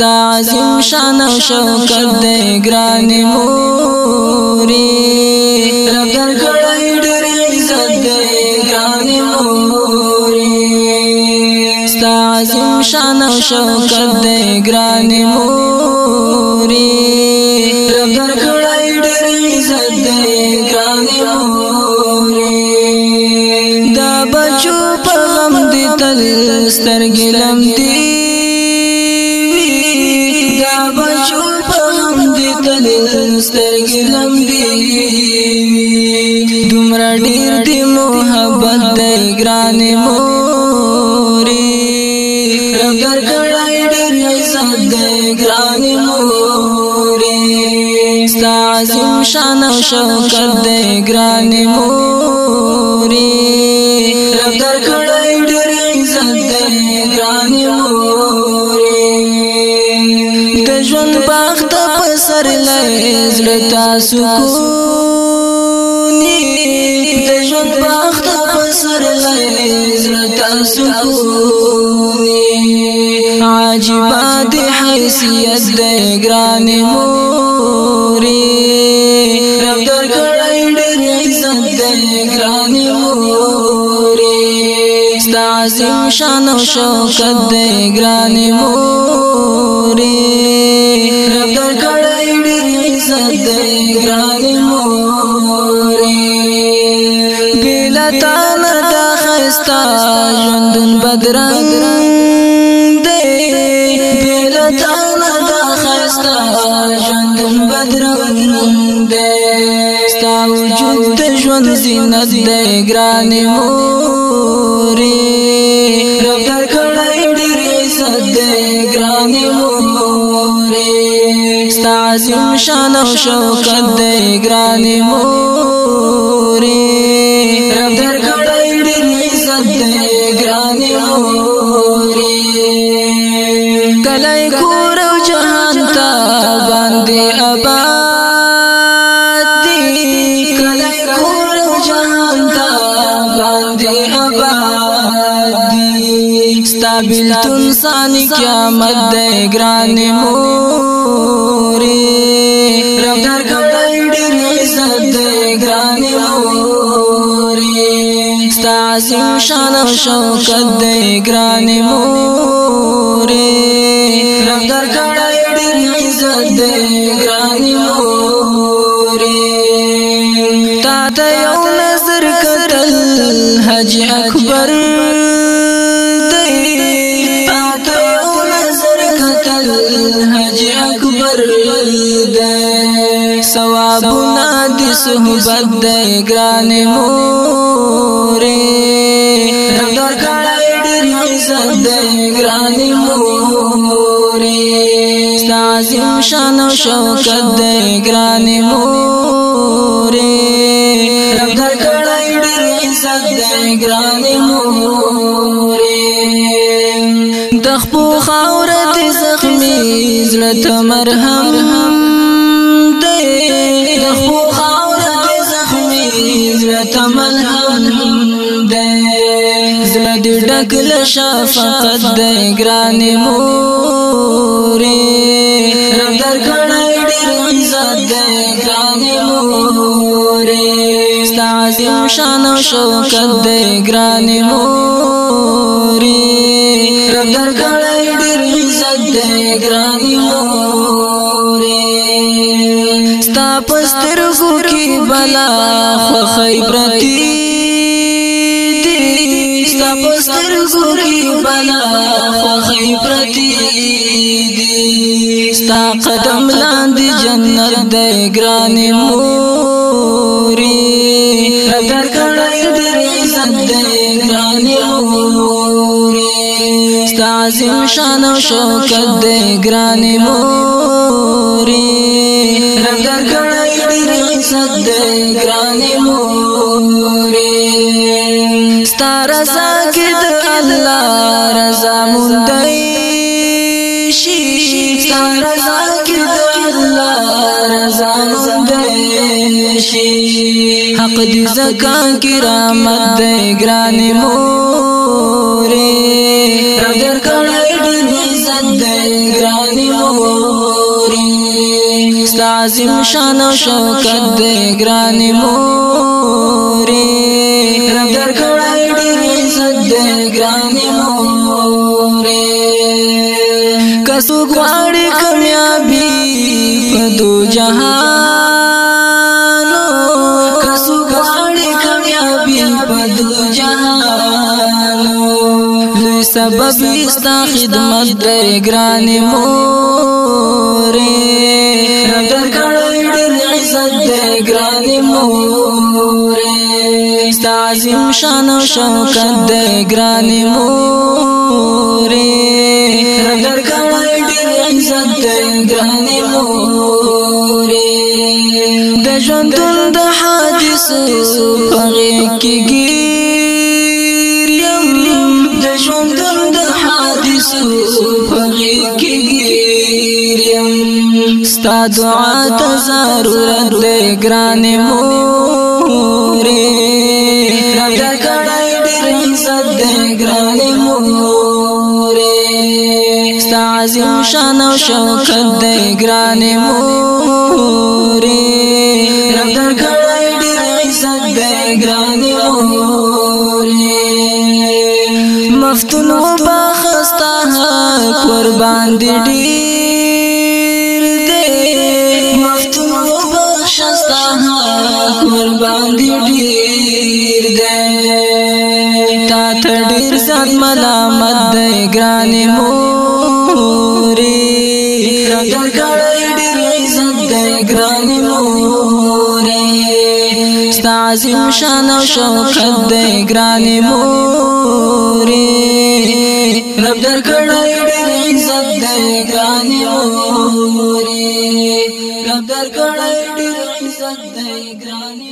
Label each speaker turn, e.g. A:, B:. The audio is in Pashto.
A: ستا عظیم شان او شوکت دی ګران موري رب در کړی ډېر عزت دی ګران موري ستا عظیم شان او شوکت دی ګران موري رب در کړی ډېر عزت دی ګران موري دا بچو په غم دي تل سترګې لم دي چوپ هم دې تل سترګې لمبي دومره ډېر دې محبت دې ګران مورې رګر کړای ډېر عزت دې ګران مورې ستا عظیم شان او شوکت دې ګران مورې زړه تاسو کو ني د ژوند باغ ته پسر لای زړه تاسو کو ني عجيب د حیثیت د ګران موري رب در کړای ډېر عزت د ګران موري ستاسو شان او شوکت د ګران موري رب در عزت دی گرانی موری بیلتان دا خیستا جندن بدرنگ دی بیلتان دا خیستا جندن بدرنگ دی ستا وجود دا جوند زینت دی گرانی موری رب در کڑای دیر عزت دی گرانی موری ستا عظیم شان و شوکت دے گرانی موری رب در کڑائی دیر عزت دے گرانی موری کلائی کور و جہان تا باندی آباد دی کلائی کور و جہان تا باندی آباد دی ستا بلتن سانی قیامت دے گرانی موری اوري رفتار کوي ډېر عزت دې ګران موري ستا عظیم شان او شوکت دې ګران موري رفتار کوي ډېر عزت دې ګران موري تا ته یو نظر کتل حج اکبر ثوابنا د صحبت د ګران مورې رمضان کړه ډېر عزت د ګران مورې ستاسو شان او شوکت د ګران مورې رمضان کړه ډېر عزت د ګران مورې د خپل خاور د زخمي زړه ته مرهم تمن هم دی زړه دې ډک له شفقت دی ګران مورې رب درکړې ډېر عزت دی ګران مورې ستاسو شان او شوکت دی ګران مورې رب درکړې ډېر عزت دی ګران مورې ستا پسترګو کې بلا خو خیبرتي دي ستا پسترګو کې بلا خو خیبرتي دي ستا قدم لاندې جنت دې ګران موري قدر کړه دې عزت دې ګران موري ستا عظیم شان او شوکت دې ګران موري دی گرانی موری ستا رضا کی دا اللہ رضا مندی شی ستا رضا کی دا اللہ رضا مندی شی حق دی زکا کرامت دی گرانی موری شان شوکت دے گرانی موری سدانی مشکل کامیابی پدو جہاں کسو گھانے کمیابی پدو جہاں خدمت دے گرانی موری کړی ډېر عزت دې ګران مورې ستاسو شان او شوکت دې ګران مورې ډېر کړی ډېر عزت دې ګران مورې د ژوند د حادث پغې کې ګیر یم د ژوند د حادث پغې ستا دعا ته ضرورت دی ګران مورې دا کړای ډېر عزت دی ګران مورې ستا عظیم شان او شوکت دی ګران مورې دا کړای ډېر عزت دی ګران مورې مفتون وبخستا قربان دي شستا قربان دی ډیر ډیر تا سات ملامت دی موري عظیم شان او شوکت مد گرانی موری رب در گرانی مور عزت شبد گرانی مبدر رب در مور ژوند دی ګرانی